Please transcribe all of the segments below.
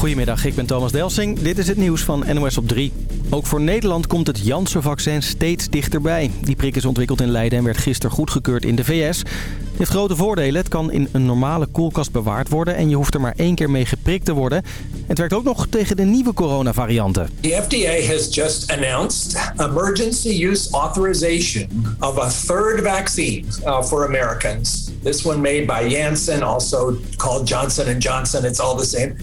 Goedemiddag, ik ben Thomas Delsing. Dit is het nieuws van NOS op 3. Ook voor Nederland komt het Janssen-vaccin steeds dichterbij. Die prik is ontwikkeld in Leiden en werd gisteren goedgekeurd in de VS. Het heeft grote voordelen. Het kan in een normale koelkast bewaard worden... en je hoeft er maar één keer mee geprikt te worden. Het werkt ook nog tegen de nieuwe coronavarianten. The FDA has just announced emergency use authorization of a third vaccine uh, for Americans. This one made by Janssen, also called Johnson Johnson. It's all the same.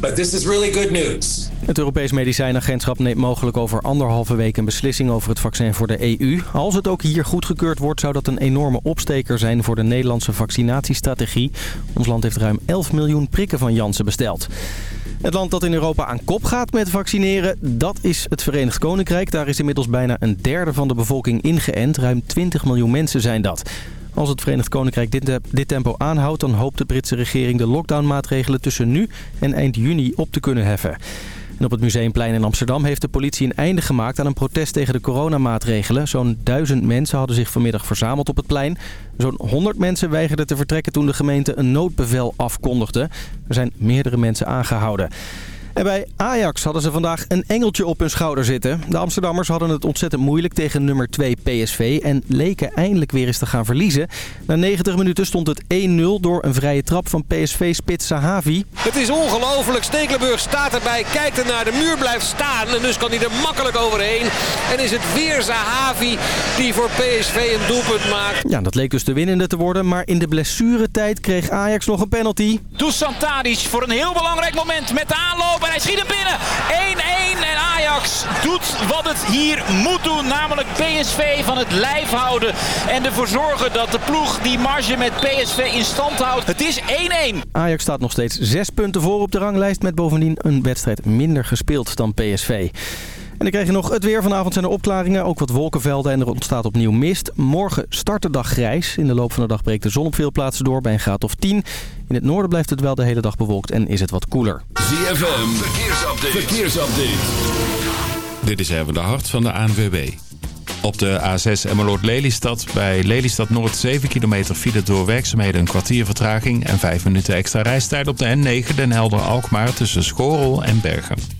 But this is really good news. Het Europees Medicijnagentschap neemt mogelijk over anderhalve week een beslissing over het vaccin voor de EU. Als het ook hier goedgekeurd wordt, zou dat een enorme opsteker zijn voor de Nederlandse vaccinatiestrategie. Ons land heeft ruim 11 miljoen prikken van Janssen besteld. Het land dat in Europa aan kop gaat met vaccineren, dat is het Verenigd Koninkrijk. Daar is inmiddels bijna een derde van de bevolking ingeënt. Ruim 20 miljoen mensen zijn dat. Als het Verenigd Koninkrijk dit, tempo aanhoudt... dan hoopt de Britse regering de lockdownmaatregelen tussen nu en eind juni op te kunnen heffen. En op het Museumplein in Amsterdam heeft de politie een einde gemaakt aan een protest tegen de coronamaatregelen. Zo'n duizend mensen hadden zich vanmiddag verzameld op het plein. Zo'n 100 mensen weigerden te vertrekken toen de gemeente een noodbevel afkondigde. Er zijn meerdere mensen aangehouden. En bij Ajax hadden ze vandaag een engeltje op hun schouder zitten. De Amsterdammers hadden het ontzettend moeilijk tegen nummer 2 PSV... en leken eindelijk weer eens te gaan verliezen. Na 90 minuten stond het 1-0 door een vrije trap van PSV-spits Sahavi. Het is ongelooflijk. Stekelenburg staat erbij, kijkt er naar de muur, blijft staan... en dus kan hij er makkelijk overheen. En is het weer Sahavi die voor PSV een doelpunt maakt. Ja, dat leek dus de winnende te worden... maar in de blessuretijd kreeg Ajax nog een penalty. Dusan Tadic voor een heel belangrijk moment met de aanloop en hij schiet hem binnen. 1-1 en Ajax doet wat het hier moet doen. Namelijk PSV van het lijf houden. En ervoor zorgen dat de ploeg die marge met PSV in stand houdt. Het is 1-1. Ajax staat nog steeds zes punten voor op de ranglijst. Met bovendien een wedstrijd minder gespeeld dan PSV. En dan krijg je nog het weer. Vanavond zijn er opklaringen, ook wat wolkenvelden en er ontstaat opnieuw mist. Morgen start de dag grijs. In de loop van de dag breekt de zon op veel plaatsen door bij een graad of 10. In het noorden blijft het wel de hele dag bewolkt en is het wat koeler. ZFM, verkeersupdate. verkeersupdate. Dit is even de hart van de ANWB. Op de A6 Emmeloord-Lelystad bij Lelystad Noord 7 kilometer file door werkzaamheden een kwartier vertraging en 5 minuten extra reistijd op de N9 Den Helder-Alkmaar tussen Schorel en Bergen.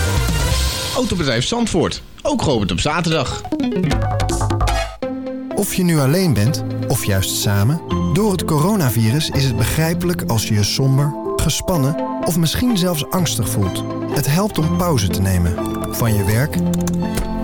Autobedrijf Zandvoort, ook geopend op zaterdag. Of je nu alleen bent, of juist samen... door het coronavirus is het begrijpelijk als je je somber, gespannen... of misschien zelfs angstig voelt. Het helpt om pauze te nemen. Van je werk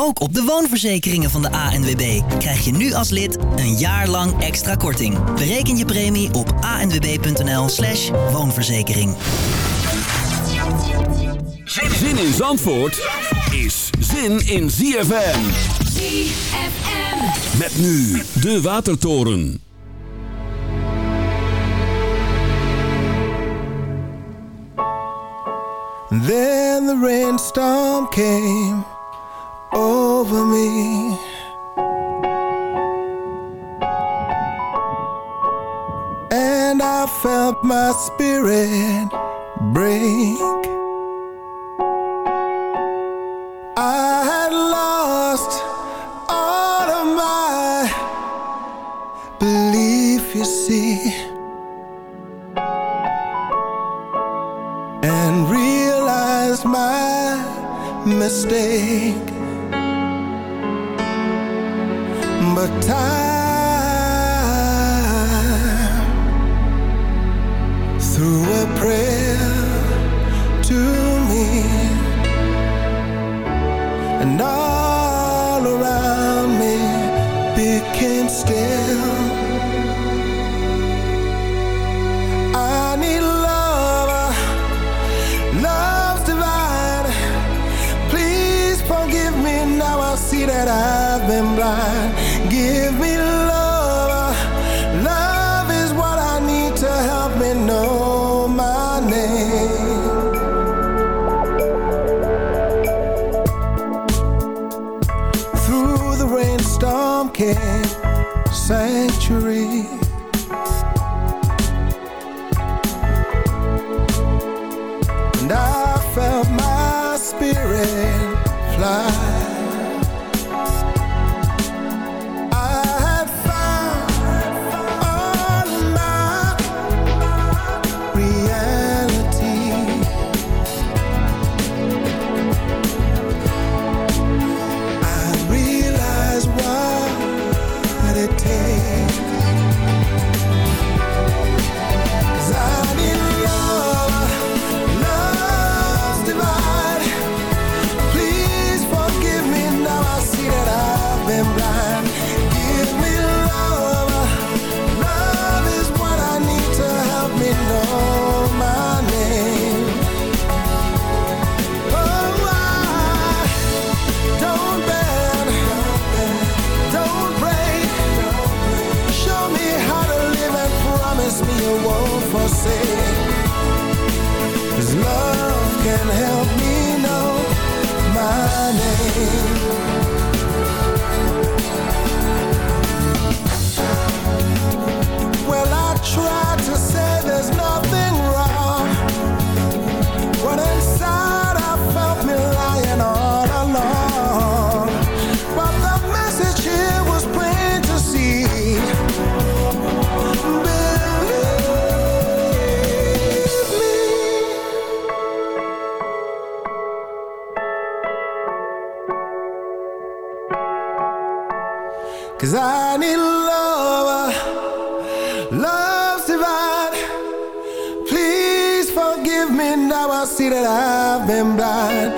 Ook op de woonverzekeringen van de ANWB krijg je nu als lid een jaar lang extra korting. Bereken je premie op anwb.nl slash woonverzekering. Zin in Zandvoort is zin in ZFM. ZFM. Met nu de Watertoren. Then the rainstorm came over me. And I felt my spirit break. I had lost all of my belief, you see. And realized my mistake summertime through a prayer to me. And all around me became still. I need love love's divine. Please forgive me now I see that I've been blind. century. Cause I need love, uh, love's divine. Please forgive me now I see that I've been blind.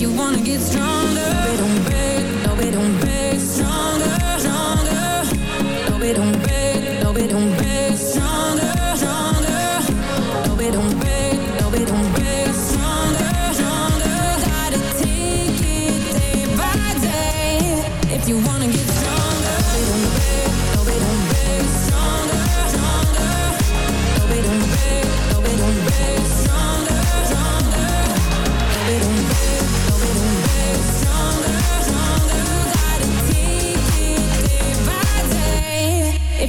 you wanna get stronger. Better,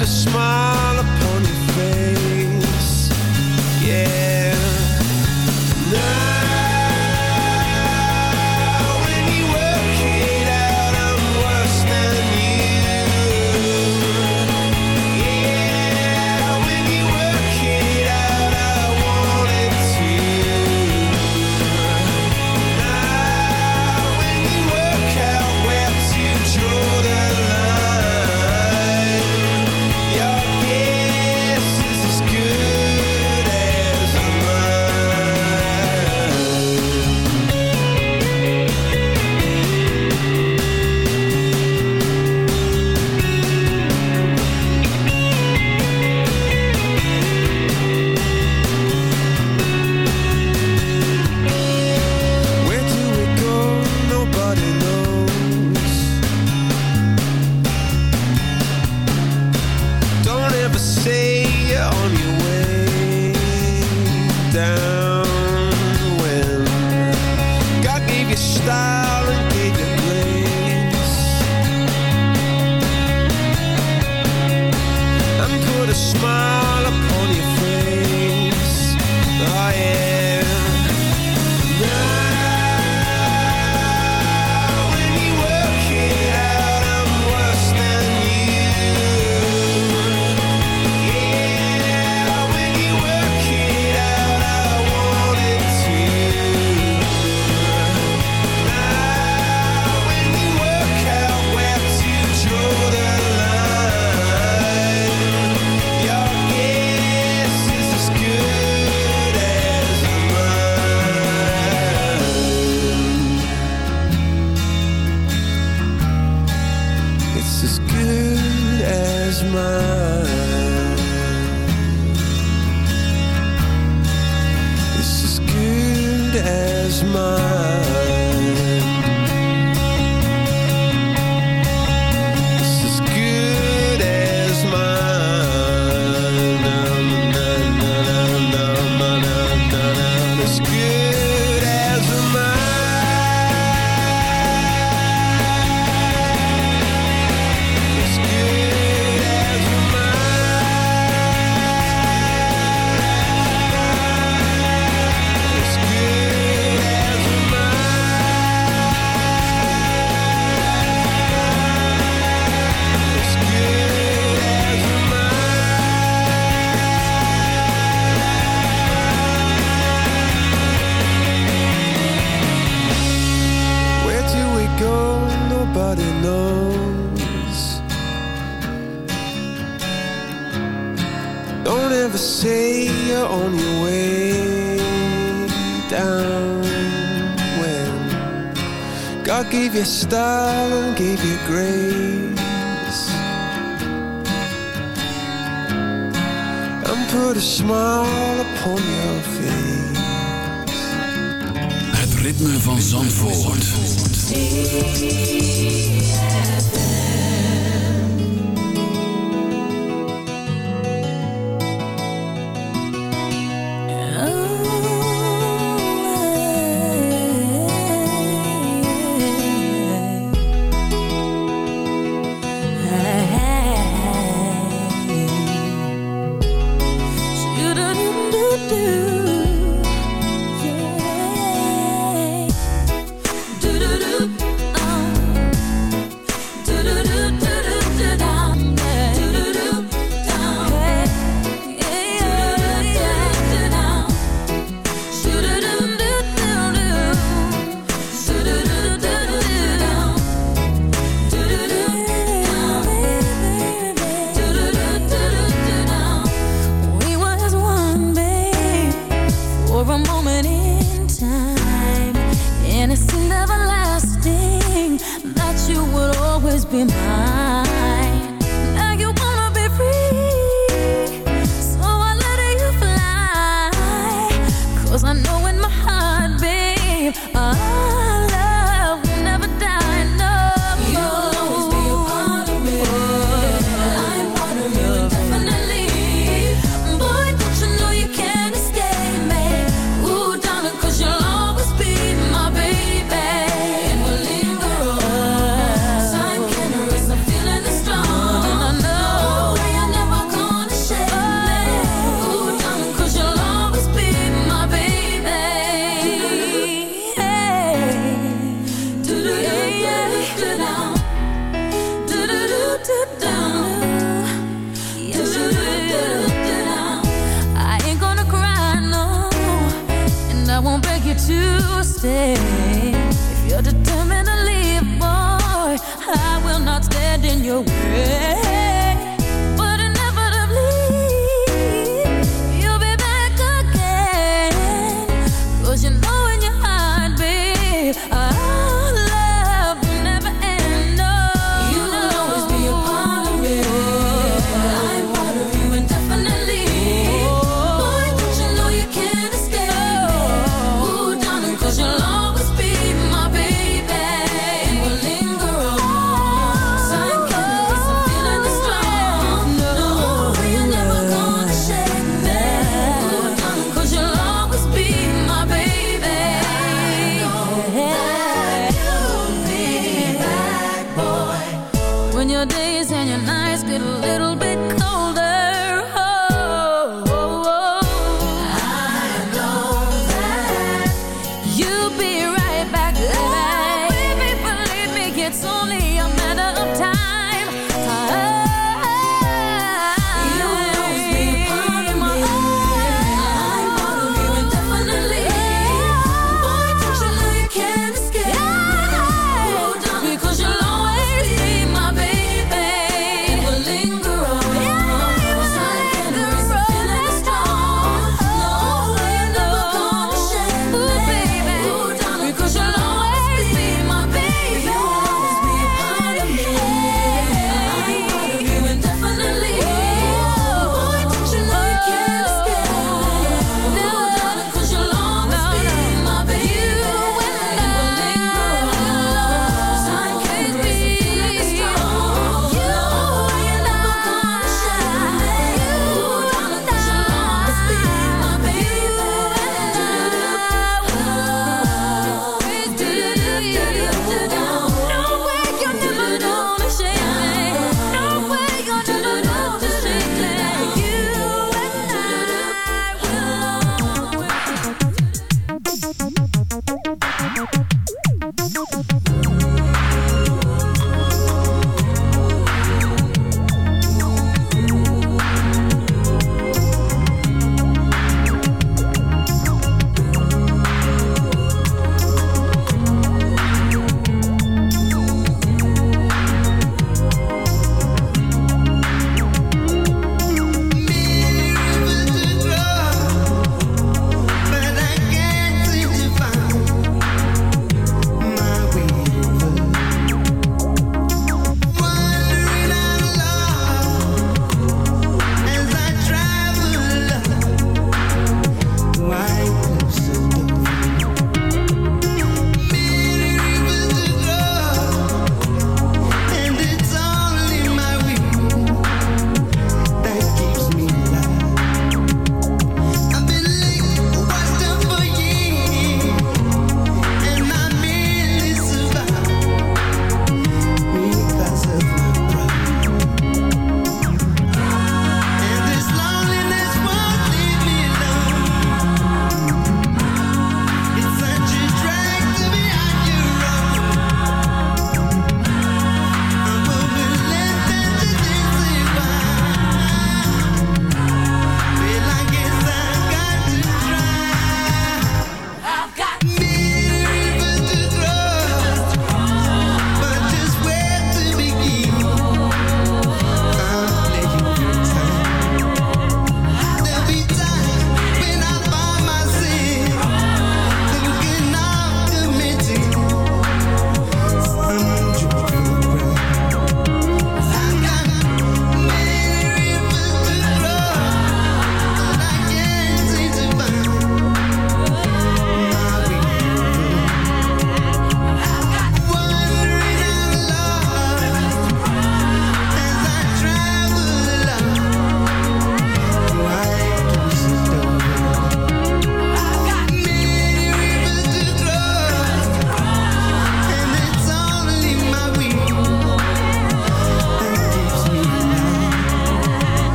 a smile.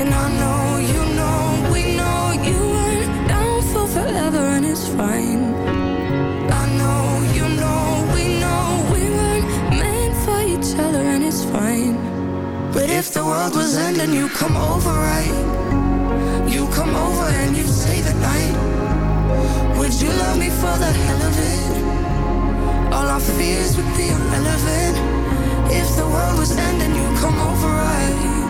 And I know you know we know it's fine. I know you know we weren't meant for each other and it's fine. But if the world was ending, you come over, right? You come over and you stay the night. Would you love me for the hell of it? All our fears would be irrelevant. If the world was ending, you'd come over, right?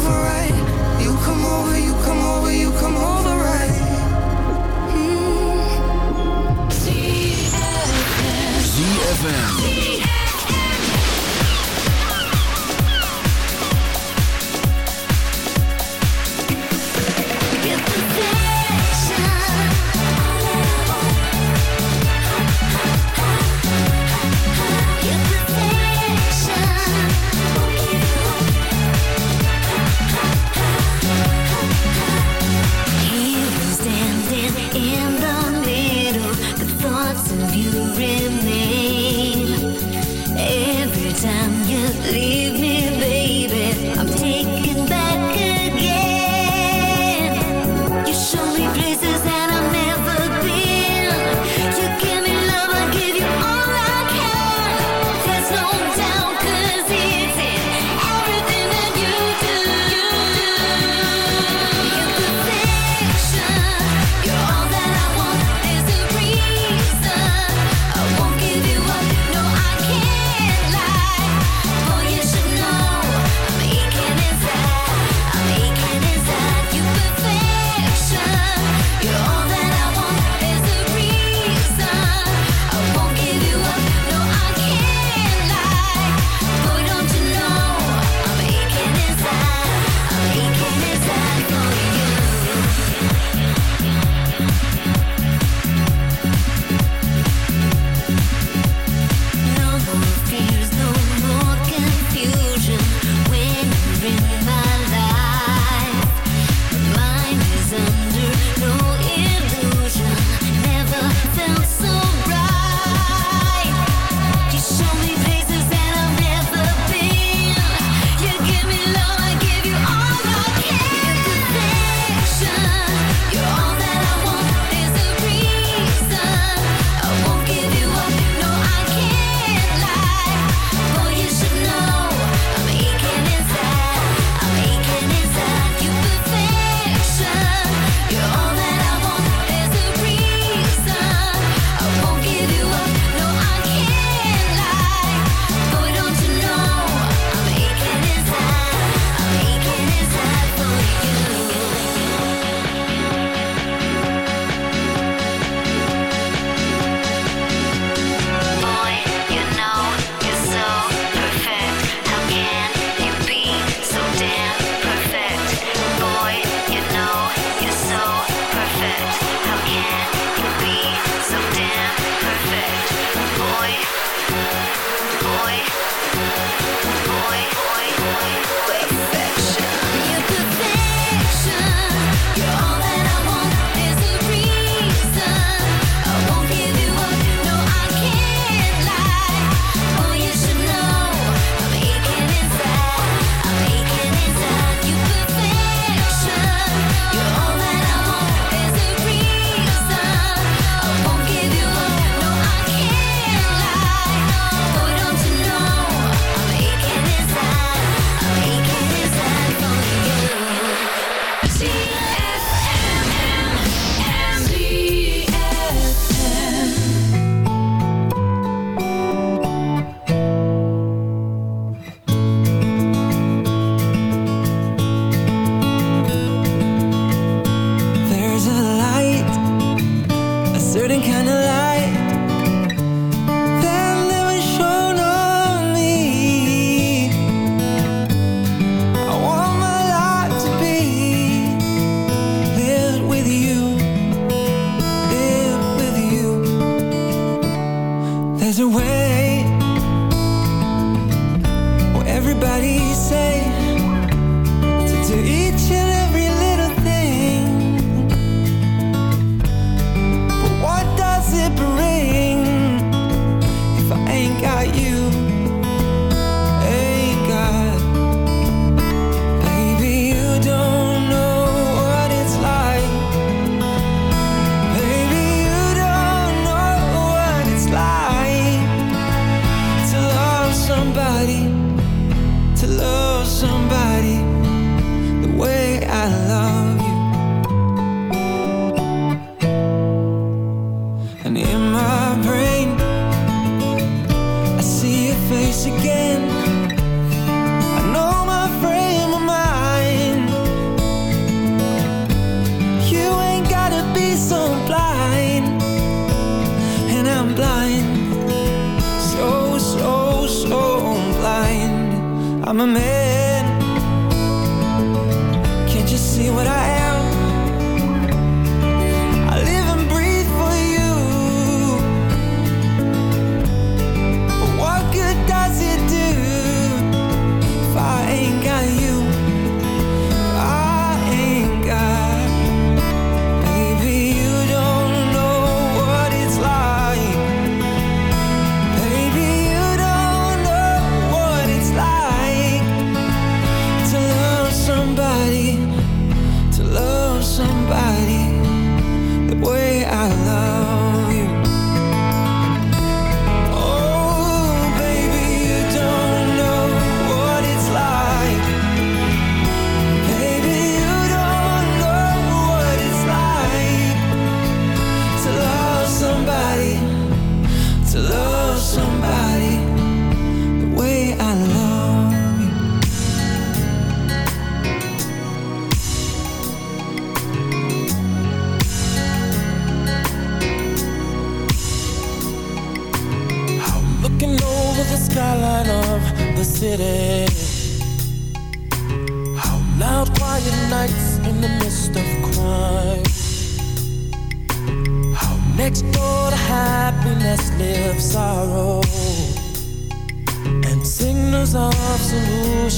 over, right? You come over, you come over, you come over, right? ZFM. dream I'm a man.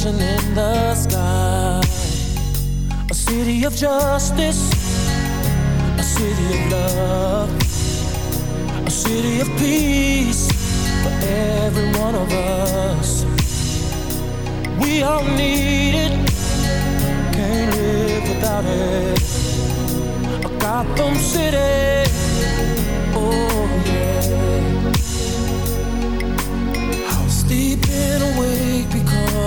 Solution in the sky. A city of justice, a city of love, a city of peace for every one of us. We all need it, can't live without it. A Gotham City, oh yeah. How sleeping awake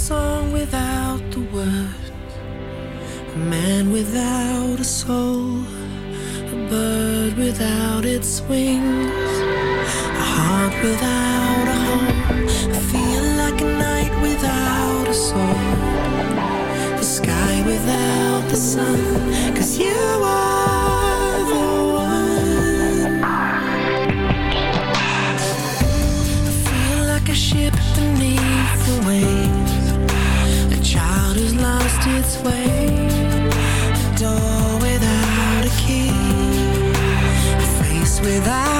Song without the words, a man without a soul, a bird without its wings, a heart without a home. I feel like a night without a soul, the sky without the sun, cause you are the one. I feel like a ship beneath the waves, lost its way, a door without a key, a face without